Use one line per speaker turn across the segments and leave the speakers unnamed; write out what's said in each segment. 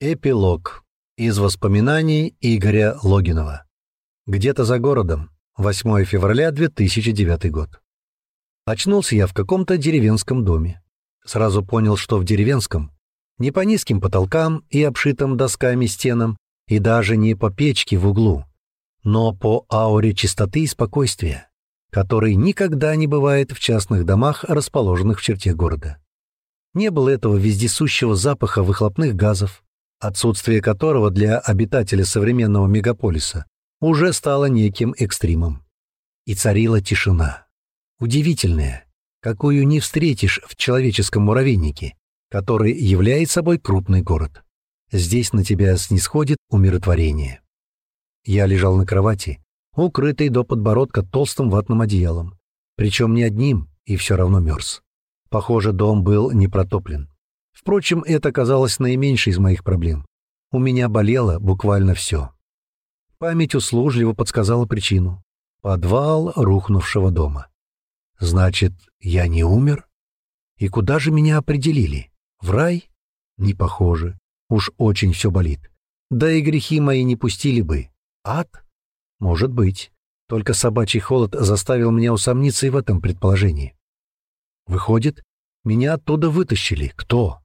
Эпилог из воспоминаний Игоря Логинова. Где-то за городом. 8 февраля 2009 год. Очнулся я в каком-то деревенском доме. Сразу понял, что в деревенском. Не по низким потолкам и обшитым досками стенам, и даже не по печке в углу, но по ауре чистоты и спокойствия, который никогда не бывает в частных домах, расположенных в черте города. Не было этого вездесущего запаха выхлопных газов, отсутствие которого для обитателя современного мегаполиса уже стало неким экстримом. И царила тишина. Удивительная, какую не встретишь в человеческом муравейнике, который является собой крупный город. Здесь на тебя снисходит умиротворение. Я лежал на кровати, укрытый до подбородка толстым ватным одеялом, причем не одним, и все равно мерз. Похоже, дом был не протоплен. Впрочем, это казалось наименьшей из моих проблем. У меня болело буквально все. Память услужливо подсказала причину. Подвал рухнувшего дома. Значит, я не умер? И куда же меня определили? В рай? Не похоже. Уж очень все болит. Да и грехи мои не пустили бы. Ад? Может быть. Только собачий холод заставил меня усомниться и в этом предположении. Выходит, меня оттуда вытащили. Кто?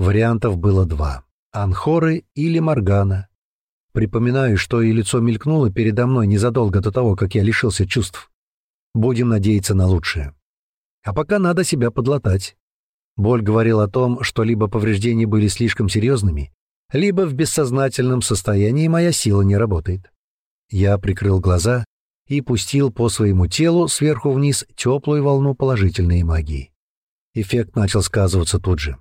Вариантов было два — Анхоры или Моргана. Припоминаю, что и лицо мелькнуло передо мной незадолго до того, как я лишился чувств. Будем надеяться на лучшее. А пока надо себя подлатать. Боль говорил о том, что либо повреждения были слишком серьезными, либо в бессознательном состоянии моя сила не работает. Я прикрыл глаза и пустил по своему телу сверху вниз теплую волну положительной магии. Эффект начал сказываться тут же.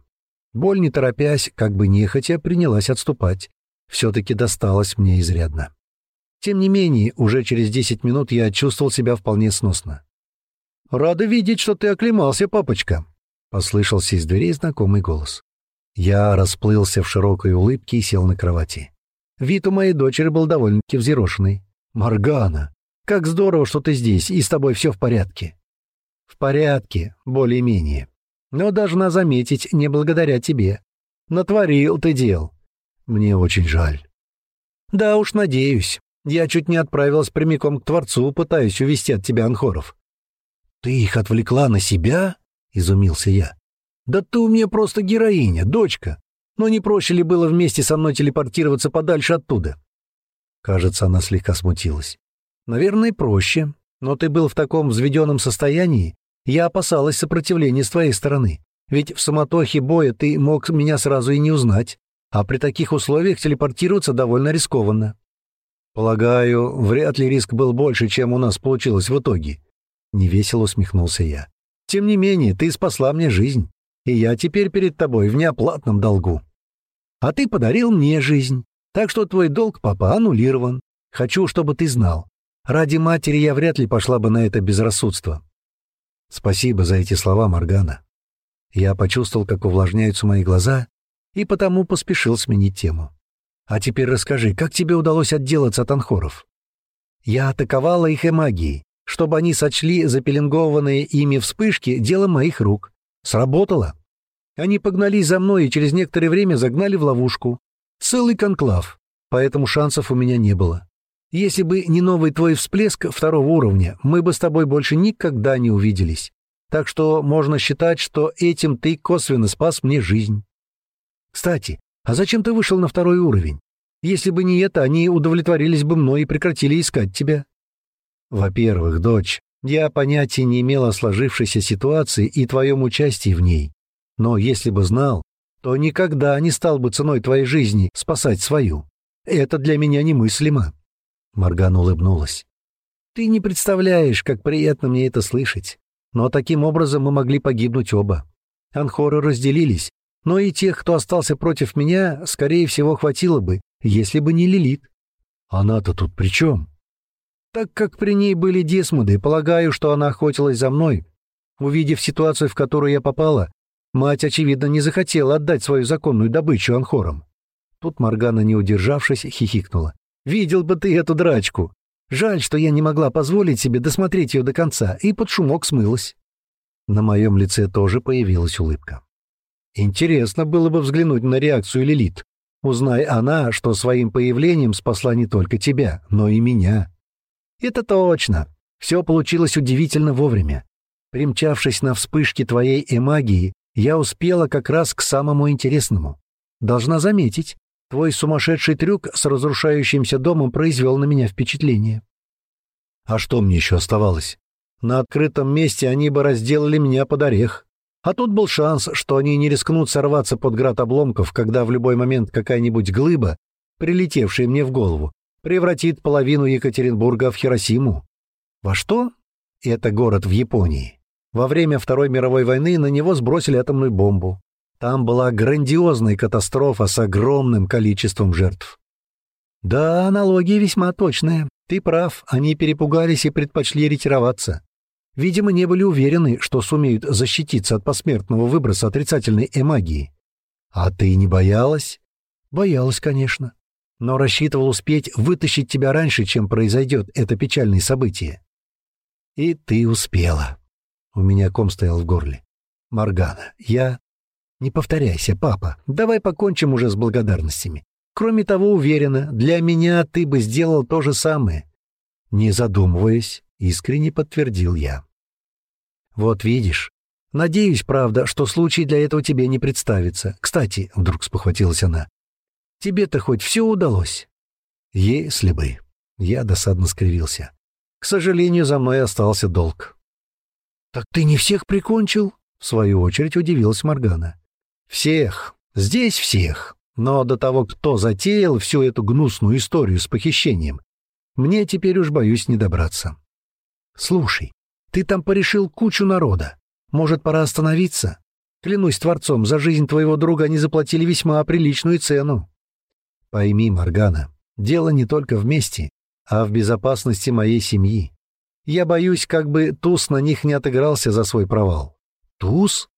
Боль, не торопясь, как бы нехотя, принялась отступать. Все-таки досталось мне изрядно. Тем не менее, уже через десять минут я чувствовал себя вполне сносно. «Рада видеть, что ты оклемался, папочка», — послышался из дверей знакомый голос. Я расплылся в широкой улыбке и сел на кровати. Вид у моей дочери был довольно-таки взъерошенный. «Моргана, как здорово, что ты здесь, и с тобой все в порядке». «В порядке, более-менее но должна заметить не благодаря тебе. Натворил ты дел. Мне очень жаль. Да уж, надеюсь. Я чуть не отправилась прямиком к Творцу, пытаясь увести от тебя анхоров. Ты их отвлекла на себя? Изумился я. Да ты у меня просто героиня, дочка. Но не проще ли было вместе со мной телепортироваться подальше оттуда? Кажется, она слегка смутилась. Наверное, проще. Но ты был в таком взведенном состоянии, я опасалась сопротивления с твоей стороны, ведь в самотохе боя ты мог меня сразу и не узнать, а при таких условиях телепортироваться довольно рискованно. Полагаю, вряд ли риск был больше, чем у нас получилось в итоге. Невесело усмехнулся я. Тем не менее, ты спасла мне жизнь, и я теперь перед тобой в неоплатном долгу. А ты подарил мне жизнь, так что твой долг, папа, аннулирован. Хочу, чтобы ты знал. Ради матери я вряд ли пошла бы на это безрассудство. Спасибо за эти слова, Моргана. Я почувствовал, как увлажняются мои глаза, и потому поспешил сменить тему. А теперь расскажи, как тебе удалось отделаться от анхоров? Я атаковала их и магией, чтобы они сочли запеленгованные ими вспышки делом моих рук. Сработало. Они погнались за мной и через некоторое время загнали в ловушку. Целый конклав, поэтому шансов у меня не было. Если бы не новый твой всплеск второго уровня, мы бы с тобой больше никогда не увиделись. Так что можно считать, что этим ты косвенно спас мне жизнь. Кстати, а зачем ты вышел на второй уровень? Если бы не это, они удовлетворились бы мной и прекратили искать тебя. Во-первых, дочь, я понятия не имел о сложившейся ситуации и твоем участии в ней. Но если бы знал, то никогда не стал бы ценой твоей жизни спасать свою. Это для меня немыслимо. Морган улыбнулась. «Ты не представляешь, как приятно мне это слышать. Но таким образом мы могли погибнуть оба. Анхоры разделились, но и тех, кто остался против меня, скорее всего, хватило бы, если бы не Лилит. Она-то тут при чем? Так как при ней были десмуды, полагаю, что она охотилась за мной. Увидев ситуацию, в которую я попала, мать, очевидно, не захотела отдать свою законную добычу анхорам. Тут Моргана, не удержавшись, хихикнула. Видел бы ты эту драчку. Жаль, что я не могла позволить себе досмотреть ее до конца, и под шумок смылась. На моем лице тоже появилась улыбка. Интересно было бы взглянуть на реакцию Лилит, Узнай она, что своим появлением спасла не только тебя, но и меня. Это точно. Все получилось удивительно вовремя. Примчавшись на вспышке твоей эмагии, я успела как раз к самому интересному. Должна заметить, твой сумасшедший трюк с разрушающимся домом произвел на меня впечатление. А что мне еще оставалось? На открытом месте они бы разделали меня под орех. А тут был шанс, что они не рискнут сорваться под град обломков, когда в любой момент какая-нибудь глыба, прилетевшая мне в голову, превратит половину Екатеринбурга в Хиросиму. Во что? Это город в Японии. Во время Второй мировой войны на него сбросили атомную бомбу. Там была грандиозная катастрофа с огромным количеством жертв. Да, аналогия весьма точная. Ты прав, они перепугались и предпочли ретироваться. Видимо, не были уверены, что сумеют защититься от посмертного выброса отрицательной эмагии. А ты не боялась? Боялась, конечно. Но рассчитывал успеть вытащить тебя раньше, чем произойдет это печальное событие. И ты успела. У меня ком стоял в горле. Моргана, я... Не повторяйся, папа. Давай покончим уже с благодарностями. Кроме того, уверена, для меня ты бы сделал то же самое. Не задумываясь, искренне подтвердил я. Вот видишь. Надеюсь, правда, что случай для этого тебе не представится. Кстати, вдруг спохватилась она. Тебе-то хоть все удалось? Если бы. Я досадно скривился. К сожалению, за мной остался долг. Так ты не всех прикончил? В свою очередь удивилась Моргана. Всех. Здесь всех. Но до того, кто затеял всю эту гнусную историю с похищением, мне теперь уж боюсь не добраться. Слушай, ты там порешил кучу народа. Может, пора остановиться? Клянусь Творцом, за жизнь твоего друга они заплатили весьма приличную цену. Пойми, Маргана, дело не только в мести, а в безопасности моей семьи. Я боюсь, как бы Туз на них не отыгрался за свой провал. Туз?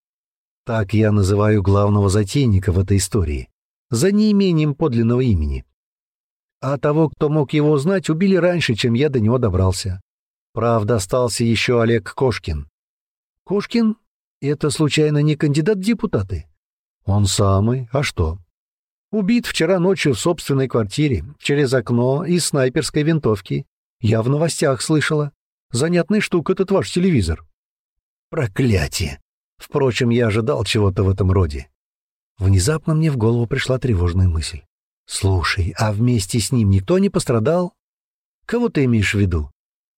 Так я называю главного затейника в этой истории. За неимением подлинного имени. А того, кто мог его узнать, убили раньше, чем я до него добрался. Правда, остался еще Олег Кошкин. Кошкин? Это, случайно, не кандидат в депутаты? Он самый. А что? Убит вчера ночью в собственной квартире, через окно из снайперской винтовки. Я в новостях слышала. Занятная штука этот ваш телевизор. Проклятие! Впрочем, я ожидал чего-то в этом роде. Внезапно мне в голову пришла тревожная мысль. «Слушай, а вместе с ним никто не пострадал?» «Кого ты имеешь в виду?»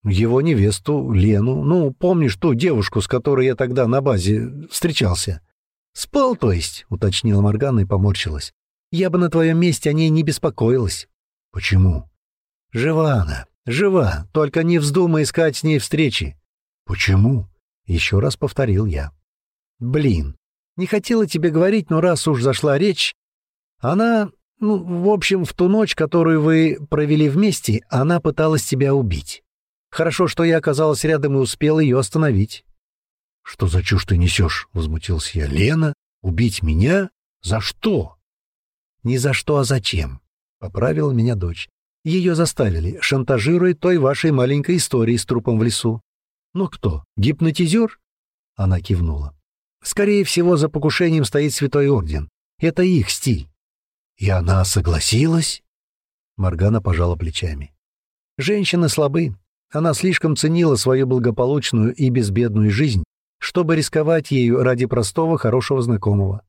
Его невесту, Лену, ну, помнишь ту девушку, с которой я тогда на базе встречался? Спал, то есть, уточнила Моргана и поморщилась. Я бы на твоем месте о ней не беспокоилась. Почему? Жива она, жива, только не вздумай искать с ней встречи. Почему? Еще раз повторил я. Блин, не хотела тебе говорить, но раз уж зашла речь, она, ну, в общем, в ту ночь, которую вы провели вместе, она пыталась тебя убить. Хорошо, что я оказалась рядом и успел ее остановить. — Что за чушь ты несешь? — возмутился я. — Лена? Убить меня? За что? — Не за что, а зачем? — поправила меня дочь. Ее заставили, шантажируя той вашей маленькой историей с трупом в лесу. Ну кто, гипнотизер? Она кивнула. Скорее всего, за покушением стоит Святой Орден. Это их стиль. И она согласилась? Маргана пожала плечами. Женщины слабы, она слишком ценила свою благополучную и безбедную жизнь, чтобы рисковать ею ради простого хорошего знакомого.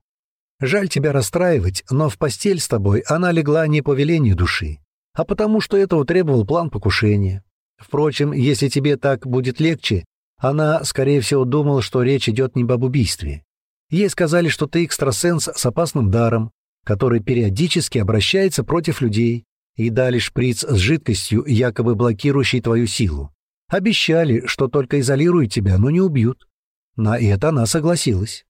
Жаль тебя расстраивать, но в постель с тобой она легла не по велению души, а потому что этого требовал план покушения. Впрочем, если тебе так будет легче, она, скорее всего, думала, что речь идет не об убийстве. Ей сказали, что ты экстрасенс с опасным даром, который периодически обращается против людей, и дали шприц с жидкостью, якобы блокирующей твою силу. Обещали, что только изолируют тебя, но не убьют. На это она согласилась.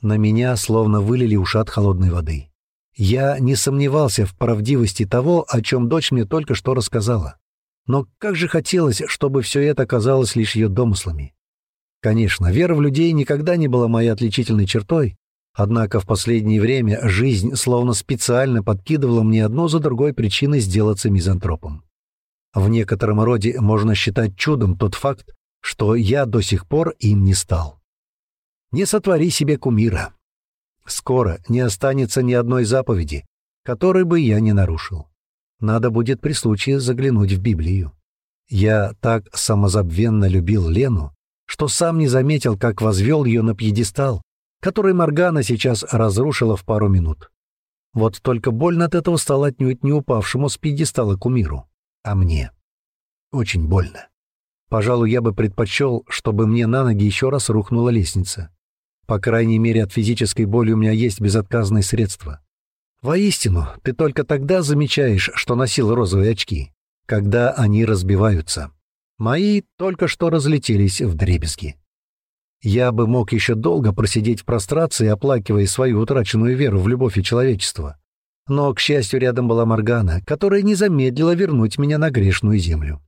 На меня словно вылили ушат холодной воды. Я не сомневался в правдивости того, о чем дочь мне только что рассказала. Но как же хотелось, чтобы все это казалось лишь ее домыслами. Конечно, вера в людей никогда не была моей отличительной чертой, Однако в последнее время жизнь словно специально подкидывала мне одно за другой причины сделаться мизантропом. В некотором роде можно считать чудом тот факт, что я до сих пор им не стал. Не сотвори себе кумира. Скоро не останется ни одной заповеди, который бы я не нарушил. Надо будет при случае заглянуть в Библию. Я так самозабвенно любил Лену, что сам не заметил, как возвел ее на пьедестал, который Моргана сейчас разрушила в пару минут. Вот только больно от этого стало отнюдь не упавшему с пьедестала кумиру, а мне. Очень больно. Пожалуй, я бы предпочел, чтобы мне на ноги еще раз рухнула лестница. По крайней мере, от физической боли у меня есть безотказные средства. Воистину, ты только тогда замечаешь, что носил розовые очки, когда они разбиваются. Мои только что разлетелись в дребезги. Я бы мог еще долго просидеть в прострации, оплакивая свою утраченную веру в любовь и человечество. Но, к счастью, рядом была Моргана, которая не замедлила вернуть меня на грешную землю.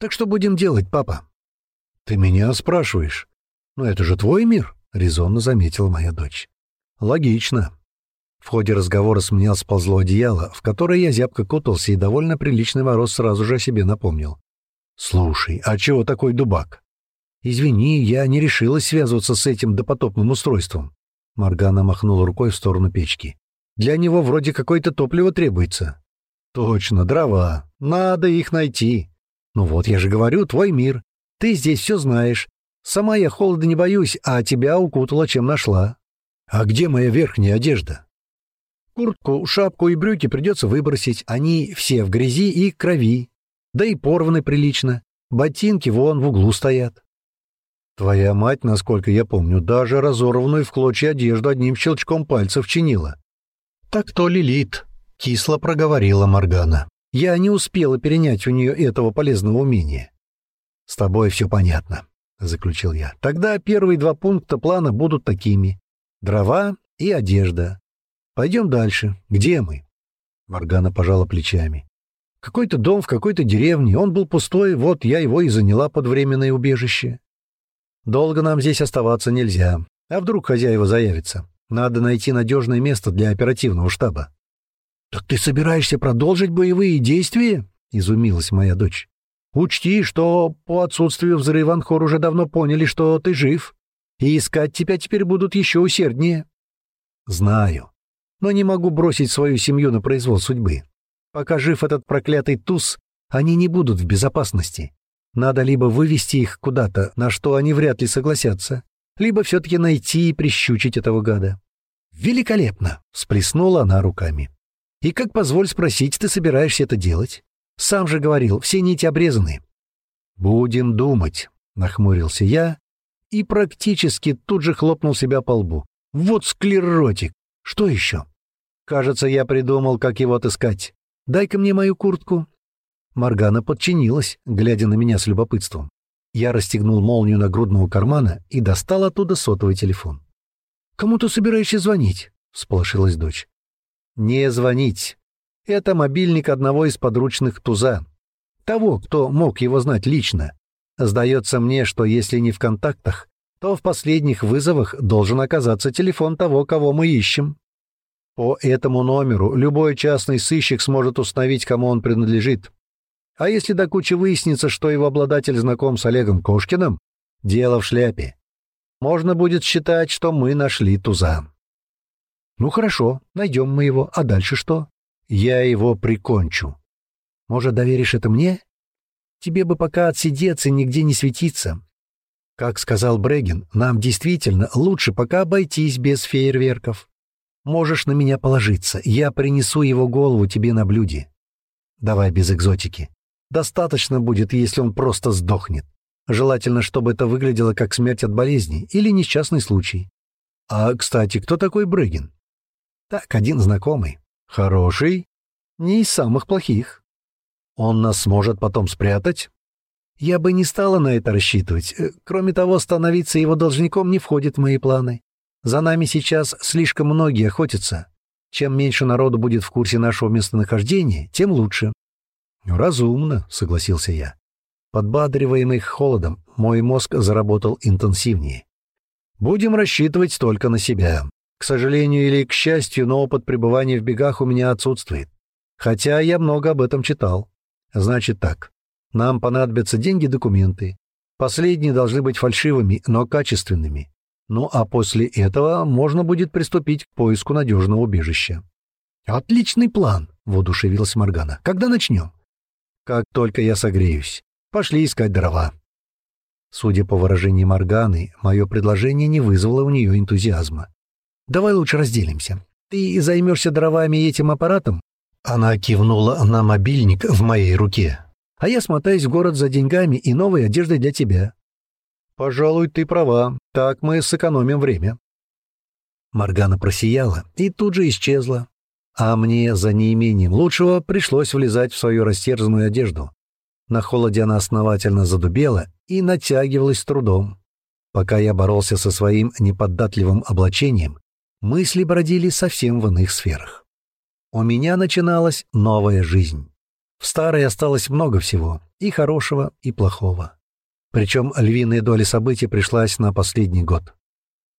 «Так что будем делать, папа?» «Ты меня спрашиваешь? Но это же твой мир», — резонно заметила моя дочь. «Логично. В ходе разговора с меня сползло одеяло, в которое я зябко кутался, и довольно приличный мороз сразу же о себе напомнил. «Слушай, а чего такой дубак?» «Извини, я не решилась связываться с этим допотопным устройством». Маргана махнула рукой в сторону печки. «Для него вроде какое-то топливо требуется». «Точно, дрова. Надо их найти». «Ну вот, я же говорю, твой мир. Ты здесь все знаешь. Сама я холода не боюсь, а тебя укутала, чем нашла». «А где моя верхняя одежда?» Куртку, шапку и брюки придется выбросить, они все в грязи и крови. Да и порваны прилично. Ботинки вон в углу стоят. Твоя мать, насколько я помню, даже разорванную в клочья одежду одним щелчком пальцев чинила. Так то Лилит, кисло проговорила Моргана. Я не успела перенять у нее этого полезного умения. С тобой все понятно, заключил я. Тогда первые два пункта плана будут такими: дрова и одежда. Пойдем дальше. Где мы?» Моргана пожала плечами. «Какой-то дом в какой-то деревне. Он был пустой, вот я его и заняла под временное убежище. Долго нам здесь оставаться нельзя. А вдруг хозяева заявятся? Надо найти надежное место для оперативного штаба». «Так ты собираешься продолжить боевые действия?» — изумилась моя дочь. «Учти, что по отсутствию взрыва Анхор уже давно поняли, что ты жив, и искать тебя теперь будут еще усерднее». «Знаю но не могу бросить свою семью на произвол судьбы. Пока жив этот проклятый туз, они не будут в безопасности. Надо либо вывести их куда-то, на что они вряд ли согласятся, либо все-таки найти и прищучить этого гада. «Великолепно!» — всплеснула она руками. «И как, позволь спросить, ты собираешься это делать? Сам же говорил, все нити обрезаны». «Будем думать», — нахмурился я и практически тут же хлопнул себя по лбу. «Вот склеротик! Что еще?» Кажется, я придумал, как его отыскать. Дай-ка мне мою куртку». Маргана подчинилась, глядя на меня с любопытством. Я расстегнул молнию нагрудного кармана и достал оттуда сотовый телефон. «Кому ты собираешься звонить?» — всполошилась дочь. «Не звонить. Это мобильник одного из подручных Туза. Того, кто мог его знать лично. Сдается мне, что если не в контактах, то в последних вызовах должен оказаться телефон того, кого мы ищем. По этому номеру любой частный сыщик сможет установить, кому он принадлежит. А если до кучи выяснится, что его обладатель знаком с Олегом Кошкиным, дело в шляпе. Можно будет считать, что мы нашли туза. Ну хорошо, найдем мы его, а дальше что? Я его прикончу. Может, доверишь это мне? Тебе бы пока отсидеться и нигде не светиться. Как сказал Брегин, нам действительно лучше пока обойтись без фейерверков. Можешь на меня положиться, я принесу его голову тебе на блюде. Давай без экзотики. Достаточно будет, если он просто сдохнет. Желательно, чтобы это выглядело как смерть от болезни или несчастный случай. А, кстати, кто такой Брыгин? Так, один знакомый. Хороший? Не из самых плохих. Он нас сможет потом спрятать? Я бы не стала на это рассчитывать. Э, кроме того, становиться его должником не входит в мои планы. За нами сейчас слишком многие охотятся. Чем меньше народу будет в курсе нашего местонахождения, тем лучше». «Разумно», — согласился я. Подбадриваемый холодом, мой мозг заработал интенсивнее. «Будем рассчитывать только на себя. К сожалению или к счастью, но опыт пребывания в бегах у меня отсутствует. Хотя я много об этом читал. Значит так, нам понадобятся деньги-документы. Последние должны быть фальшивыми, но качественными. Ну а после этого можно будет приступить к поиску надежного убежища. «Отличный план!» — воодушевилась Моргана. «Когда начнем?» «Как только я согреюсь. Пошли искать дрова». Судя по выражению Морганы, мое предложение не вызвало у нее энтузиазма. «Давай лучше разделимся. Ты займешься дровами и этим аппаратом?» Она кивнула на мобильник в моей руке. «А я смотаюсь в город за деньгами и новой одеждой для тебя». «Пожалуй, ты права. Так мы сэкономим время». Моргана просияла и тут же исчезла. А мне за неимением лучшего пришлось влезать в свою растерзанную одежду. На холоде она основательно задубела и натягивалась с трудом. Пока я боролся со своим неподатливым облачением, мысли бродили совсем в иных сферах. У меня начиналась новая жизнь. В старой осталось много всего, и хорошего, и плохого. Причем львиная доля событий пришлась на последний год.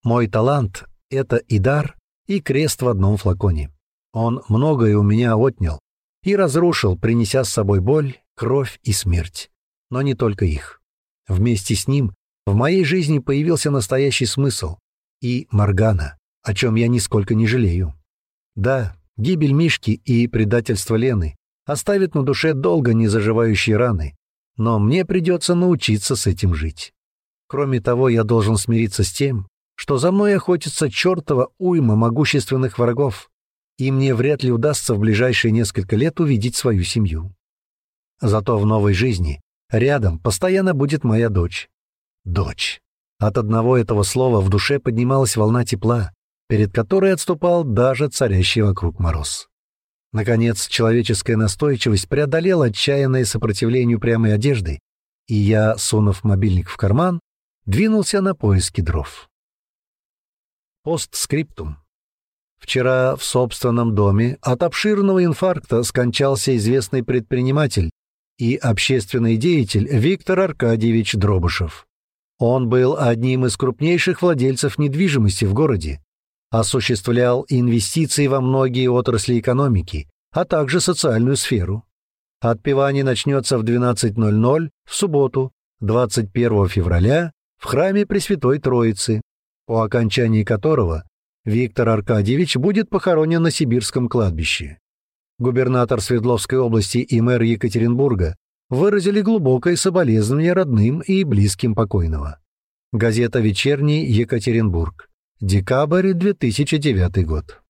Мой талант — это и дар, и крест в одном флаконе. Он многое у меня отнял и разрушил, принеся с собой боль, кровь и смерть. Но не только их. Вместе с ним в моей жизни появился настоящий смысл. И Моргана, о чем я нисколько не жалею. Да, гибель Мишки и предательство Лены оставит на душе долго незаживающие раны, но мне придется научиться с этим жить. Кроме того, я должен смириться с тем, что за мной охотится чертова уйма могущественных врагов, и мне вряд ли удастся в ближайшие несколько лет увидеть свою семью. Зато в новой жизни рядом постоянно будет моя дочь. Дочь. От одного этого слова в душе поднималась волна тепла, перед которой отступал даже царящий вокруг мороз. Наконец, человеческая настойчивость преодолела отчаянное сопротивление прямой одежды, и я, сунув мобильник в карман, двинулся на поиски дров. Постскриптум. Вчера в собственном доме от обширного инфаркта скончался известный предприниматель и общественный деятель Виктор Аркадьевич Дробышев. Он был одним из крупнейших владельцев недвижимости в городе, осуществлял инвестиции во многие отрасли экономики, а также социальную сферу. Отпевание начнется в 12.00 в субботу, 21 февраля, в храме Пресвятой Троицы, по окончании которого Виктор Аркадьевич будет похоронен на Сибирском кладбище. Губернатор Свердловской области и мэр Екатеринбурга выразили глубокое соболезнование родным и близким покойного. Газета «Вечерний Екатеринбург», Декабрь 2009 год.